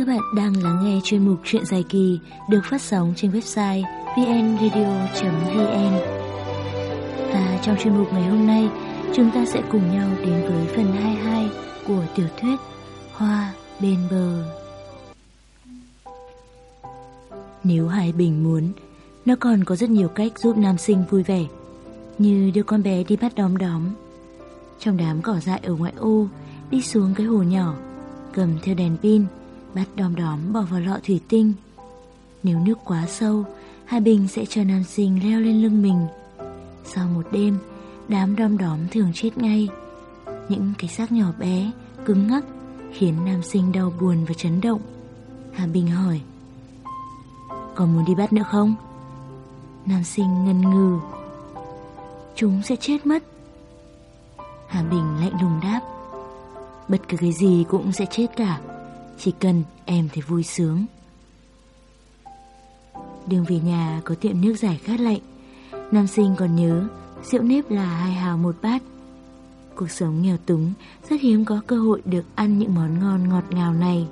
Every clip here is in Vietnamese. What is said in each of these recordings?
Các bạn đang lắng nghe chuyên mục Chuyện dài kỳ được phát sóng trên website vnradio.vn Và trong chuyên mục ngày hôm nay, chúng ta sẽ cùng nhau đến với phần 22 của tiểu thuyết Hoa bên bờ. Nếu Hải Bình muốn, nó còn có rất nhiều cách giúp nam sinh vui vẻ, như đưa con bé đi bắt đóm đóm. Trong đám cỏ dại ở ngoại ô, đi xuống cái hồ nhỏ, cầm theo đèn pin, bắt đom đóm bỏ vào lọ thủy tinh. Nếu nước quá sâu, Hà Bình sẽ cho nam sinh leo lên lưng mình. Sau một đêm, đám đom đóm thường chết ngay. Những cái xác nhỏ bé, cứng ngắc, khiến nam sinh đau buồn và chấn động. Hà Bình hỏi, còn muốn đi bắt nữa không? Nam sinh ngần ngừ, chúng sẽ chết mất. Hà Bình lạnh lùng đáp, bất cứ cái gì cũng sẽ chết cả. Chỉ cần em thấy vui sướng. Đường về nhà có tiệm nước giải khát lạnh. Nam sinh còn nhớ, Rượu nếp là hai hào một bát. Cuộc sống nghèo túng, Rất hiếm có cơ hội được ăn những món ngon ngọt ngào này.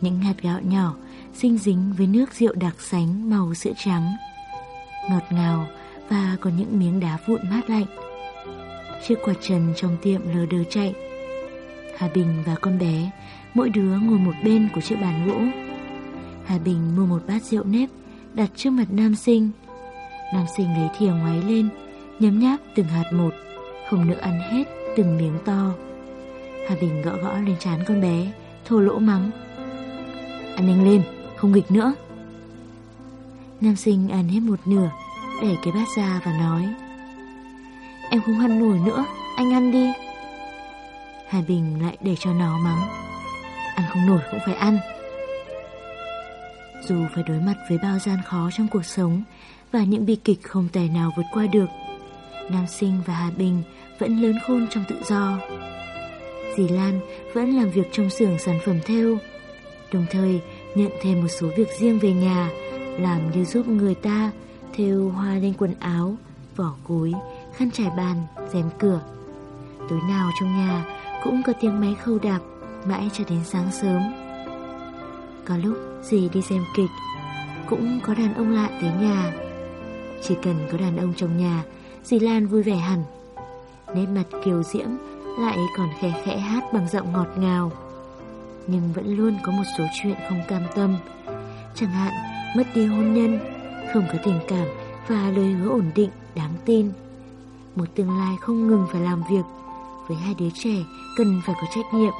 Những hạt gạo nhỏ, Xinh dính với nước rượu đặc sánh Màu sữa trắng. Ngọt ngào và có những miếng đá vụn mát lạnh. Chiếc quạt trần trong tiệm lờ đờ chạy. Hà Bình và con bé Mỗi đứa ngồi một bên của chiếc bàn gỗ. Hà Bình mua một bát rượu nếp Đặt trước mặt nam sinh. Nam sinh lấy thìa ngoáy lên Nhấm nháp từng hạt một Không nỡ ăn hết từng miếng to. Hà Bình gõ gõ lên trán con bé Thô lỗ mắng. Ăn nhanh lên, không nghịch nữa. Nam sinh ăn hết một nửa Đẩy cái bát ra và nói. Em không ăn nổi nữa Anh ăn đi. Hà Bình lại để cho nó mắng. Ăn không nổi cũng phải ăn. Dù phải đối mặt với bao gian khó trong cuộc sống Và những bi kịch không thể nào vượt qua được Nam Sinh và Hà Bình vẫn lớn khôn trong tự do. Dì Lan vẫn làm việc trong xưởng sản phẩm theo Đồng thời nhận thêm một số việc riêng về nhà Làm như giúp người ta thêu hoa lên quần áo, vỏ gối, khăn trải bàn, rèm cửa. Tối nào trong nhà cũng có tiếng máy khâu đạp mãi cho đến sáng sớm. Có lúc dì đi xem kịch, cũng có đàn ông lạ tới nhà. Chỉ cần có đàn ông trong nhà, dì Lan vui vẻ hẳn. Nét mặt kiều diễm lại còn khẽ khẽ hát bằng giọng ngọt ngào. Nhưng vẫn luôn có một số chuyện không cam tâm. Chẳng hạn, mất đi hôn nhân, không có tình cảm và lời hứa ổn định, đáng tin. Một tương lai không ngừng phải làm việc với hai đứa trẻ cần phải có trách nhiệm.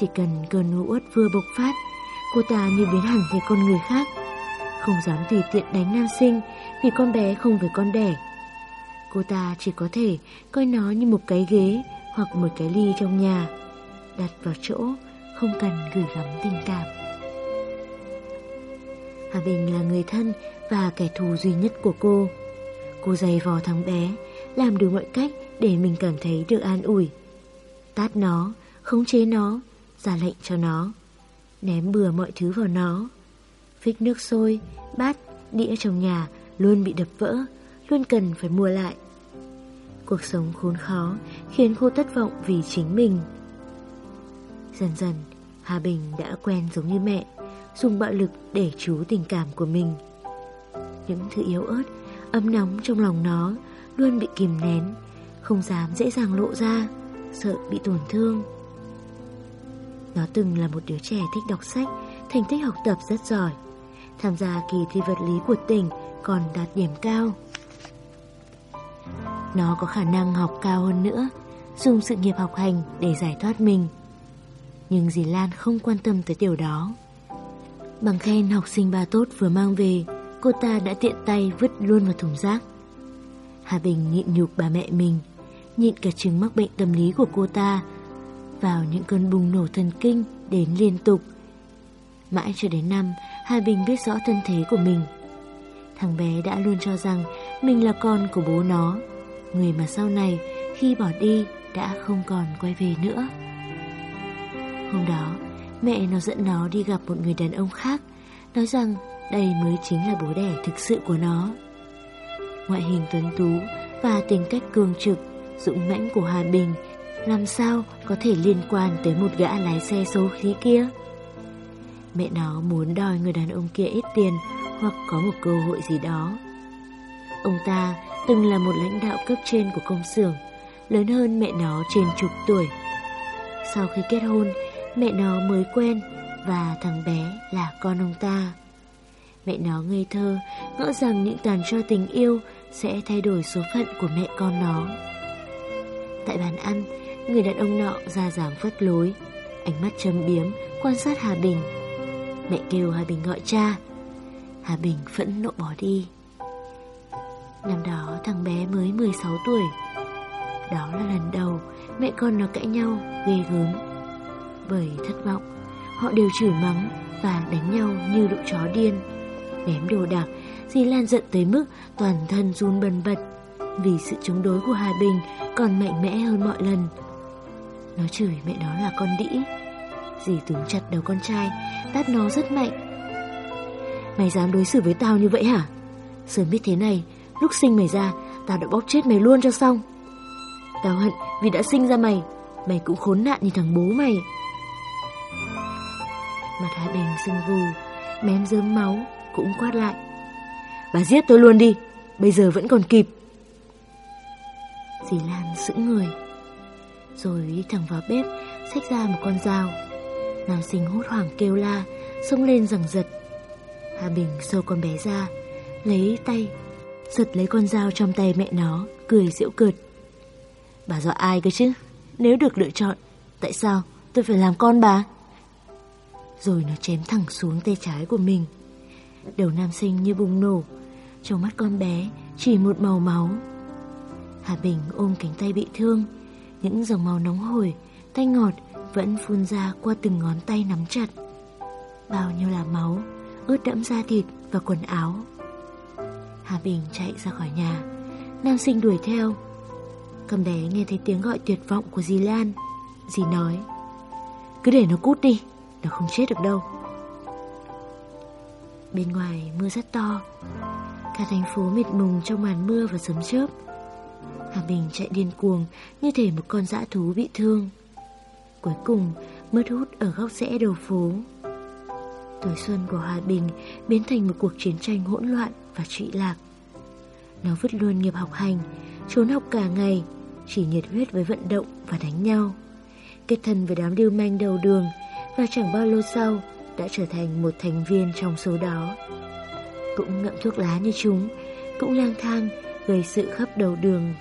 Chỉ cần cơn nhu uất vừa bộc phát, cô ta như biến hẳn thành con người khác. Không dám tùy tiện đánh nam sinh vì con bé không phải con đẻ. Cô ta chỉ có thể coi nó như một cái ghế hoặc một cái ly trong nhà, đặt vào chỗ, không cần gửi gắm tình cảm. Hà Bình là người thân và kẻ thù duy nhất của cô. Cô giày vò thằng bé, làm đủ mọi cách để mình cảm thấy được an ủi. Tát nó, khống chế nó, ra lệnh cho nó, ném bừa mọi thứ vào nó. Phích nước sôi, bát, đĩa trong nhà luôn bị đập vỡ, luôn cần phải mua lại. Cuộc sống khốn khó khiến cô thất vọng vì chính mình. Dần dần, Hà Bình đã quen giống như mẹ, dùng bạo lực để trú tình cảm của mình. Những thứ yếu ớt, ấm nóng trong lòng nó luôn bị kìm nén, không dám dễ dàng lộ ra, sợ bị tổn thương. Nó từng là một đứa trẻ thích đọc sách, thành tích học tập rất giỏi. Tham gia kỳ thi vật lý của tỉnh còn đạt điểm cao. Nó có khả năng học cao hơn nữa, dùng sự nghiệp học hành để giải thoát mình. Nhưng dì Lan không quan tâm tới điều đó. Bằng khen học sinh ba tốt vừa mang về, cô ta đã tiện tay vứt luôn vào thùng rác. Hà Bình nhịn nhục bà mẹ mình, nhịn cả chứng mắc bệnh tâm lý của cô ta, vào những cơn bùng nổ thần kinh đến liên tục. Mãi cho đến năm, Hà Bình biết rõ thân thế của mình. Thằng bé đã luôn cho rằng mình là con của bố nó, người mà sau này khi bỏ đi đã không còn quay về nữa. Hôm đó, mẹ nó dẫn nó đi gặp một người đàn ông khác, nói rằng đây mới chính là bố đẻ thực sự của nó. Ngoại hình tuấn tú và tính cách cường trực, dũng mãnh của Hà Bình làm sao có thể liên quan tới một gã lái xe số khí kia. Mẹ nó muốn đòi người đàn ông kia ít tiền hoặc có một cơ hội gì đó. Ông ta từng là một lãnh đạo cấp trên của công xưởng, lớn hơn mẹ nó trên chục tuổi. Sau khi kết hôn, mẹ nó mới quen và thằng bé là con ông ta. Mẹ nó ngây thơ, ngỡ rằng những tàn cho tình yêu sẽ thay đổi số phận của mẹ con nó. Tại bàn ăn, người đàn ông nọ ra giảm phất lối, ánh mắt châm biếm, quan sát Hà Bình. Mẹ kêu Hà Bình gọi cha. Hà Bình phẫn nộ bỏ đi. Năm đó thằng bé mới 16 tuổi. Đó là lần đầu mẹ con nó cãi nhau ghê gớm. Bởi thất vọng, họ đều chửi mắng và đánh nhau như lũ chó điên. Ném đồ đạc, dì Lan giận tới mức toàn thân run bần bật vì sự chống đối của Hà Bình còn mạnh mẽ hơn mọi lần. Nó chửi mẹ nó là con đĩ. Dì túm chặt đầu con trai, tát nó rất mạnh. Mày dám đối xử với tao như vậy hả? Sớm biết thế này, lúc sinh mày ra, tao đã bóp chết mày luôn cho xong. Tao hận vì đã sinh ra mày, mày cũng khốn nạn như thằng bố mày. Mặt Hà Bình sưng vù, mém dớm máu, cũng quát lại. Bà giết tôi luôn đi, bây giờ vẫn còn kịp. Dì Lan sững người rồi đi thẳng vào bếp, Xách ra một con dao. Nam sinh hốt hoảng kêu la, Xông lên rằng giật. Hà Bình sâu con bé ra, Lấy tay, Giật lấy con dao trong tay mẹ nó, Cười giễu cợt. Bà dọa ai cơ chứ? Nếu được lựa chọn, Tại sao tôi phải làm con bà? Rồi nó chém thẳng xuống tay trái của mình. Đầu nam sinh như bùng nổ, Trong mắt con bé Chỉ một màu máu. Hà Bình ôm cánh tay bị thương những dòng máu nóng hổi Tay ngọt vẫn phun ra qua từng ngón tay nắm chặt. Bao nhiêu là máu, Ướt đẫm da thịt và quần áo. Hà Bình chạy ra khỏi nhà. Nam sinh đuổi theo. Cầm bé nghe thấy tiếng gọi tuyệt vọng của dì Lan. Dì nói, Cứ để nó cút đi, Nó không chết được đâu. Bên ngoài mưa rất to. Cả thành phố mịt mùng trong màn mưa và sấm chớp. Hà Bình chạy điên cuồng như thể một con dã thú bị thương. Cuối cùng mất hút ở góc rẽ đầu phố. Tuổi xuân của Hà Bình biến thành một cuộc chiến tranh hỗn loạn và trụy lạc. Nó vứt luôn nghiệp học hành, trốn học cả ngày, chỉ nhiệt huyết với vận động và đánh nhau. Kết thân với đám lưu manh đầu đường và chẳng bao lâu sau đã trở thành một thành viên trong số đó. Cũng ngậm thuốc lá như chúng, cũng lang thang gây sự khắp đầu đường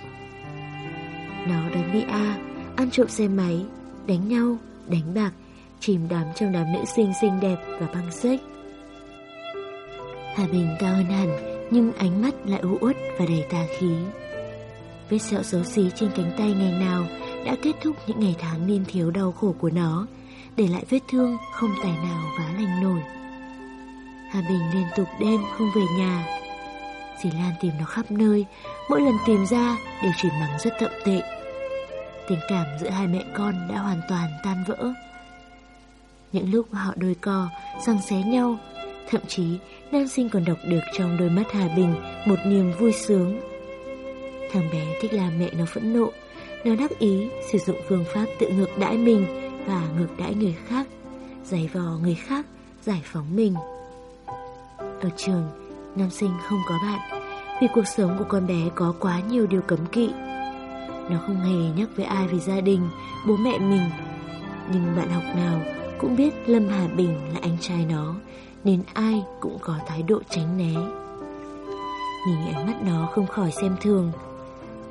nó đánh bị A, ăn trộm xe máy, đánh nhau, đánh bạc, chìm đắm trong đám nữ sinh xinh đẹp và băng xếch. Hà Bình cao hơn hẳn, nhưng ánh mắt lại u uất và đầy tà khí. Vết sẹo xấu xí trên cánh tay ngày nào đã kết thúc những ngày tháng niên thiếu đau khổ của nó, để lại vết thương không tài nào vá lành nổi. Hà Bình liên tục đêm không về nhà. Dì Lan tìm nó khắp nơi, mỗi lần tìm ra đều chỉ mắng rất tậm tệ. Tình cảm giữa hai mẹ con đã hoàn toàn tan vỡ. Những lúc họ đôi co Răng xé nhau Thậm chí nam sinh còn đọc được trong đôi mắt Hà Bình Một niềm vui sướng. Thằng bé thích làm mẹ nó phẫn nộ Nó đắc ý sử dụng phương pháp tự ngược đãi mình Và ngược đãi người khác Giày vò người khác Giải phóng mình. Ở trường Nam sinh không có bạn Vì cuộc sống của con bé có quá nhiều điều cấm kỵ. Nó không hề nhắc với ai về gia đình, bố mẹ mình Nhưng bạn học nào cũng biết Lâm Hà Bình là anh trai nó Nên ai cũng có thái độ tránh né. Nhìn ánh mắt nó không khỏi xem thường.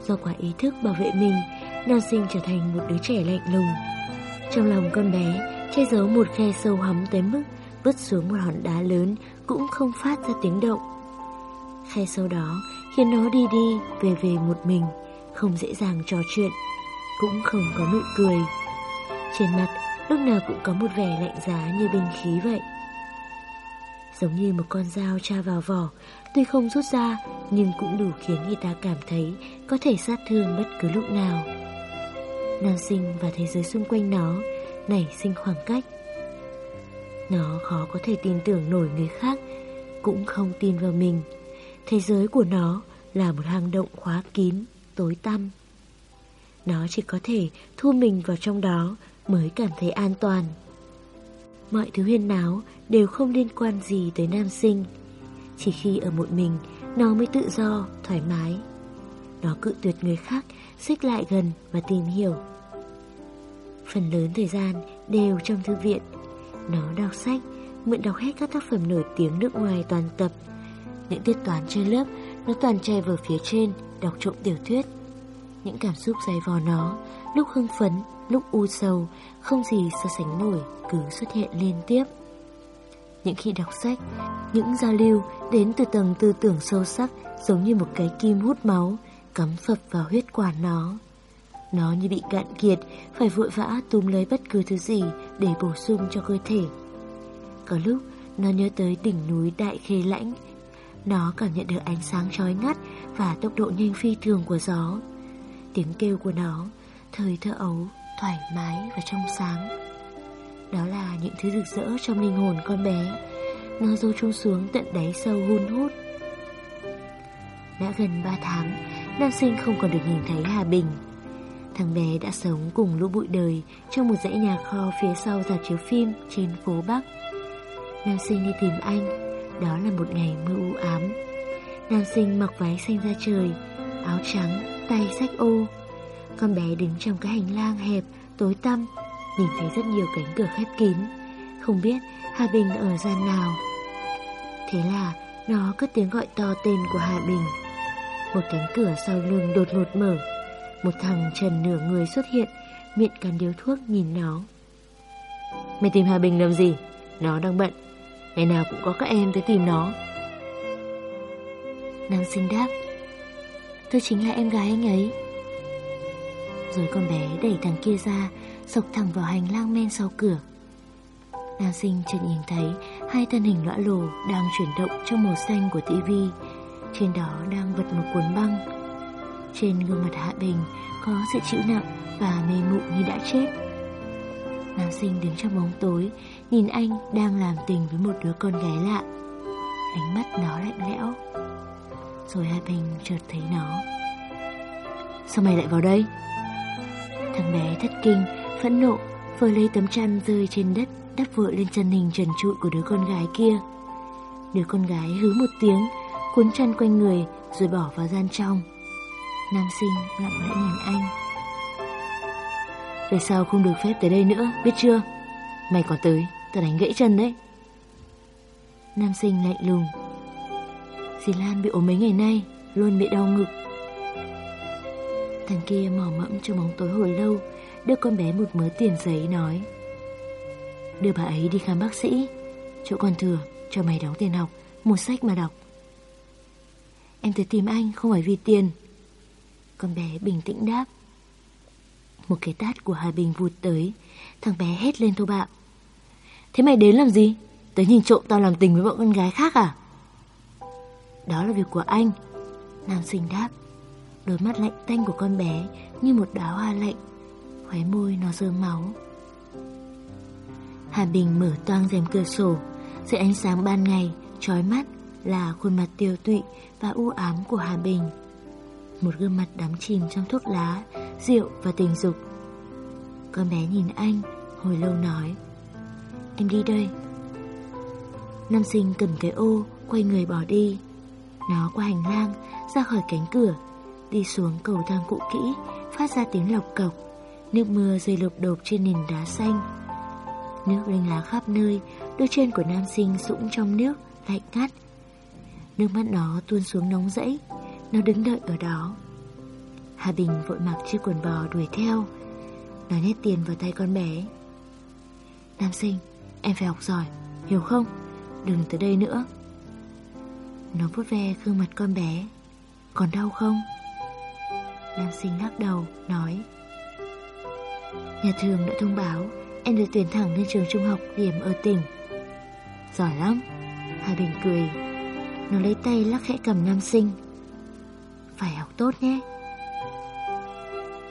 Do quá ý thức bảo vệ mình Nam sinh trở thành một đứa trẻ lạnh lùng. Trong lòng con bé che giấu một khe sâu hắm tới mức Vứt xuống một hòn đá lớn Cũng không phát ra tiếng động. Khe sâu đó khiến nó đi đi về về một mình không dễ dàng trò chuyện, cũng không có nụ cười. Trên mặt lúc nào cũng có một vẻ lạnh giá như binh khí vậy. Giống như một con dao tra vào vỏ, tuy không rút ra nhưng cũng đủ khiến người ta cảm thấy có thể sát thương bất cứ lúc nào. Nam sinh và thế giới xung quanh nó nảy sinh khoảng cách. Nó khó có thể tin tưởng nổi người khác, cũng không tin vào mình. Thế giới của nó là một hang động khóa kín tối tăm. Nó chỉ có thể thu mình vào trong đó mới cảm thấy an toàn. Mọi thứ huyên náo đều không liên quan gì tới nam sinh. Chỉ khi ở một mình, nó mới tự do, thoải mái. Nó cự tuyệt người khác, xích lại gần và tìm hiểu. Phần lớn thời gian đều trong thư viện. Nó đọc sách, mượn đọc hết các tác phẩm nổi tiếng nước ngoài toàn tập. Những tiết toán trên lớp, nó toàn che vào phía trên, đọc trộm tiểu thuyết. Những cảm xúc dày vò nó, lúc hưng phấn, lúc u sầu, không gì so sánh nổi, cứ xuất hiện liên tiếp. Những khi đọc sách, những giao lưu đến từ tầng tư tưởng sâu sắc giống như một cái kim hút máu, cắm phập vào huyết quản nó. Nó như bị cạn kiệt, phải vội vã túm lấy bất cứ thứ gì để bổ sung cho cơ thể. Có lúc, nó nhớ tới đỉnh núi Đại Khê Lãnh. Nó cảm nhận được ánh sáng chói ngắt và tốc độ nhanh phi thường của gió. Tiếng kêu của nó, thời thơ ấu, thoải mái và trong sáng. Đó là những thứ rực rỡ trong linh hồn con bé. Nó rơi chung xuống tận đáy sâu hun hút. Đã gần 3 tháng, nam sinh không còn được nhìn thấy Hà Bình. Thằng bé đã sống cùng lũ bụi đời trong một dãy nhà kho phía sau rạp chiếu phim trên phố Bắc. Nam sinh đi tìm anh, đó là một ngày mưa u ám. Nam sinh mặc váy xanh da trời, áo trắng, tay sách ô. Con bé đứng trong cái hành lang hẹp, tối tăm, nhìn thấy rất nhiều cánh cửa khép kín. Không biết Hà Bình ở gian nào. Thế là nó cất tiếng gọi to tên của Hà Bình. Một cánh cửa sau lưng đột ngột mở. Một thằng trần nửa người xuất hiện, miệng cắn điếu thuốc nhìn nó. Mày tìm Hà Bình làm gì? Nó đang bận. Ngày nào cũng có các em tới tìm nó. Nàng sinh đáp. Tôi chính là em gái anh ấy. Rồi con bé đẩy thằng kia ra, sộc thẳng vào hành lang men sau cửa. Nam sinh chợt nhìn thấy hai thân hình lõa lồ đang chuyển động trong màu xanh của tivi. Trên đó đang vật một cuốn băng. Trên gương mặt Hạ Bình có sự chịu nặng và mê mụ như đã chết. Nam sinh đứng trong bóng tối, nhìn anh đang làm tình với một đứa con gái lạ. Ánh mắt nó lạnh lẽo. Rồi Hạ Bình chợt thấy nó. Sao mày lại vào đây? Thằng bé thất kinh, phẫn nộ, vừa lấy tấm chăn rơi trên đất đắp vội lên chân hình trần trụi của đứa con gái kia. Đứa con gái hứ một tiếng, cuốn chăn quanh người rồi bỏ vào gian trong. Nam sinh lặng lẽ nhìn anh. Về sau không được phép tới đây nữa, biết chưa? Mày còn tới, tao đánh gãy chân đấy. Nam sinh lạnh lùng. Dì Lan bị ốm mấy ngày nay, luôn bị đau ngực. Thằng kia mò mẫm trong bóng tối hồi lâu, đưa con bé một mớ tiền giấy nói. Đưa bà ấy đi khám bác sĩ, chỗ còn thừa cho mày đóng tiền học, một sách mà đọc. Em tới tìm anh không phải vì tiền. Con bé bình tĩnh đáp. Một cái tát của Hà Bình vụt tới, thằng bé hét lên thô bạo. Thế mày đến làm gì? Tới nhìn trộm tao làm tình với bọn con gái khác à? Đó là việc của anh. Nam sinh đáp. Đôi mắt lạnh tanh của con bé như một đóa hoa lạnh. Khóe môi nó rơm máu. Hà Bình mở toang rèm cửa sổ, dưới ánh sáng ban ngày, trói mắt là khuôn mặt tiêu tụy và u ám của Hà Bình. Một gương mặt đắm chìm trong thuốc lá, rượu và tình dục. Con bé nhìn anh, hồi lâu nói. Em đi đây. Nam sinh cầm cái ô, quay người bỏ đi. Nó qua hành lang, ra khỏi cánh cửa, đi xuống cầu thang cũ kỹ, phát ra tiếng lọc cọc. Nước mưa rơi lục đột trên nền đá xanh. Nước rinh lá khắp nơi, đôi chân của nam sinh sũng trong nước, lạnh ngắt. Nước mắt nó tuôn xuống nóng rẫy, nó đứng đợi ở đó. Hà Bình vội mặc chiếc quần bò đuổi theo. Nó nhét tiền vào tay con bé. Nam sinh, em phải học giỏi, hiểu không? Đừng tới đây nữa. Nó vuốt ve gương mặt con bé. Còn đau không? Nam sinh lắc đầu, nói Nhà trường đã thông báo Em được tuyển thẳng lên trường trung học điểm ở tỉnh Giỏi lắm Hà Bình cười Nó lấy tay lắc khẽ cầm nam sinh Phải học tốt nhé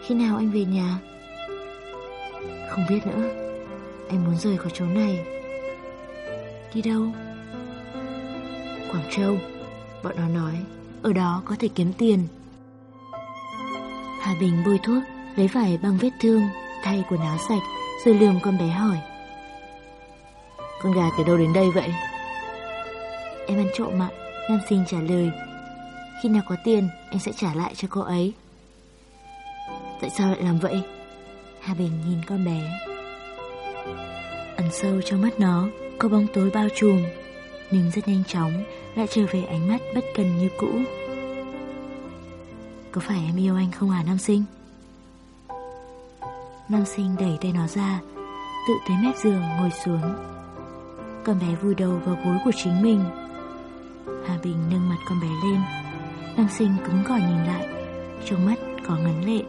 khi nào anh về nhà? Không biết nữa. Anh muốn rời khỏi chỗ này. Đi đâu? Quảng Châu. Bọn nó nói Ở đó có thể kiếm tiền. Hà Bình bôi thuốc Lấy vải băng vết thương Thay quần áo sạch rồi lườm con bé hỏi. Con gà từ đâu đến đây vậy? Em ăn trộm ạ, Nam sinh trả lời. Khi nào có tiền, anh sẽ trả lại cho cô ấy. Tại sao lại làm vậy? Hà Bình nhìn con bé. Ẩn sâu trong mắt nó, có bóng tối bao trùm, nhưng rất nhanh chóng lại trở về ánh mắt bất cần như cũ. Có phải em yêu anh không hả Nam Sinh? Nam Sinh đẩy tay nó ra, tự tới mép giường ngồi xuống. Con bé vùi đầu vào gối của chính mình. Hà Bình nâng mặt con bé lên. Nam Sinh cứng cỏi nhìn lại, trong mắt có ngấn lệ.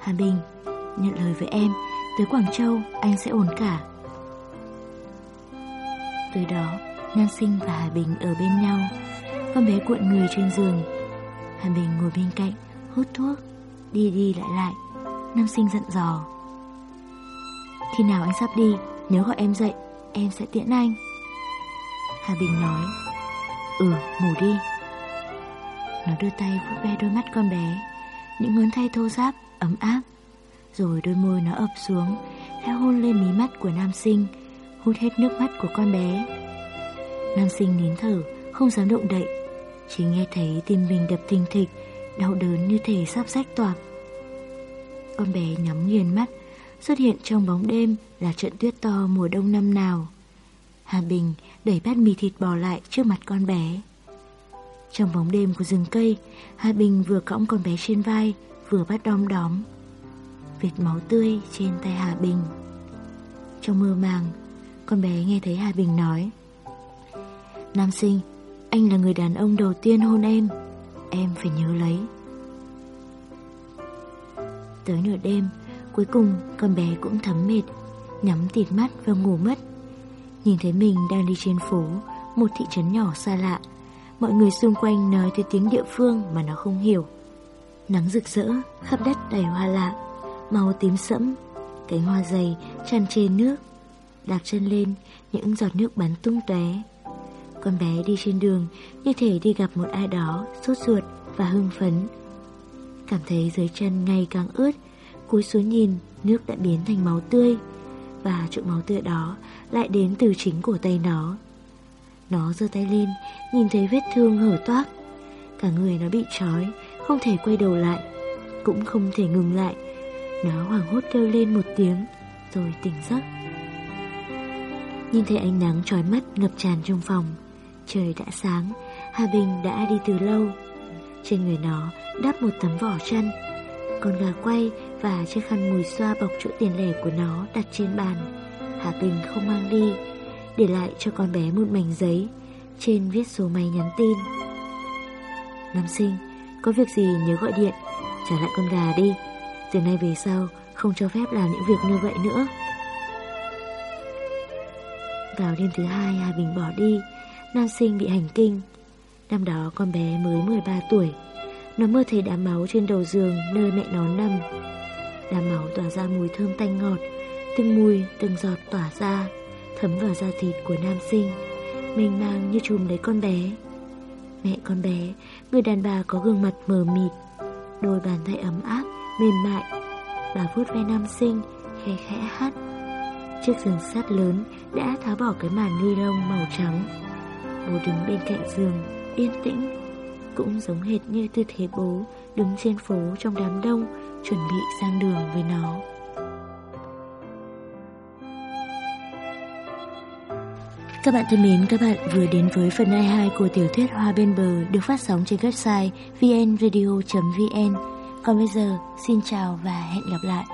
Hà Bình, nhận lời với em, tới Quảng Châu anh sẽ ổn cả. Từ đó, Nam Sinh và Hà Bình ở bên nhau. Con bé cuộn người trên giường. Hà Bình ngồi bên cạnh, hút thuốc, đi đi lại lại. Nam Sinh dặn dò. Khi nào anh sắp đi, nếu gọi em dậy, em sẽ tiễn anh. Hà Bình nói, Ừ, ngủ đi. Nó đưa tay vuốt ve đôi mắt con bé, những ngón tay thô ráp, ấm áp. Rồi đôi môi nó ập xuống, theo hôn lên mí mắt của nam sinh, hút hết nước mắt của con bé. Nam sinh nín thở, không dám động đậy, chỉ nghe thấy tim mình đập thình thịch, đau đớn như thể sắp rách toạc. Con bé nhắm nghiền mắt, xuất hiện trong bóng đêm là trận tuyết to mùa đông năm nào. Hà Bình đẩy bát mì thịt bò lại trước mặt con bé. Trong bóng đêm của rừng cây, Hà Bình vừa cõng con bé trên vai, vừa bắt đom đóm. Vệt máu tươi trên tay Hà Bình. Trong mơ màng, con bé nghe thấy Hà Bình nói Nam sinh, anh là người đàn ông đầu tiên hôn em Em phải nhớ lấy Tới nửa đêm Cuối cùng con bé cũng thấm mệt Nhắm tịt mắt và ngủ mất Nhìn thấy mình đang đi trên phố Một thị trấn nhỏ xa lạ Mọi người xung quanh nói tới tiếng địa phương Mà nó không hiểu Nắng rực rỡ, khắp đất đầy hoa lạ Màu tím sẫm Cánh hoa dày tràn trên nước Đạp chân lên Những giọt nước bắn tung tóe. Con bé đi trên đường Như thể đi gặp một ai đó Sốt ruột và hưng phấn. Cảm thấy dưới chân ngày càng ướt Cúi xuống nhìn Nước đã biến thành máu tươi Và chỗ máu tươi đó Lại đến từ chính cổ tay nó. Nó giơ tay lên Nhìn thấy vết thương hở toác Cả người nó bị trói. Không thể quay đầu lại, Cũng không thể ngừng lại. Nó hoảng hốt kêu lên một tiếng, Rồi tỉnh giấc. Nhìn thấy ánh nắng trói mắt ngập tràn trong phòng, Trời đã sáng, Hà Bình đã đi từ lâu. Trên người nó đắp một tấm vỏ chăn, Con gà quay và chiếc khăn mùi xoa bọc chỗ tiền lẻ của nó đặt trên bàn. Hà Bình không mang đi, Để lại cho con bé một mảnh giấy, Trên viết số máy nhắn tin. Năm sinh có việc gì nhớ gọi điện. Trả lại con gà đi. Từ nay về sau, không cho phép làm những việc như vậy nữa. Vào đêm thứ hai, Hà Bình bỏ đi. Nam sinh bị hành kinh. Năm đó con bé mới 13 tuổi. Nó mơ thấy đám máu trên đầu giường Nơi mẹ nó nằm. Đám máu tỏa ra mùi thơm tanh ngọt, Từng mùi, từng giọt tỏa ra, Thấm vào da thịt của nam sinh, Mênh mang như chùm lấy con bé. Mẹ con bé Người đàn bà có gương mặt mờ mịt Đôi bàn tay ấm áp Mềm mại Bà vuốt ve nam sinh Khe khẽ hát Chiếc giường sắt lớn đã tháo bỏ cái màn ni lông màu trắng. Bố đứng bên cạnh giường, yên tĩnh, cũng giống hệt như tư thế bố đứng trên phố trong đám đông, chuẩn bị sang đường với nó. Các bạn thân mến, các bạn vừa đến với phần 22 của tiểu thuyết Hoa bên bờ được phát sóng trên website vnradio.vn. Còn bây giờ, xin chào và hẹn gặp lại.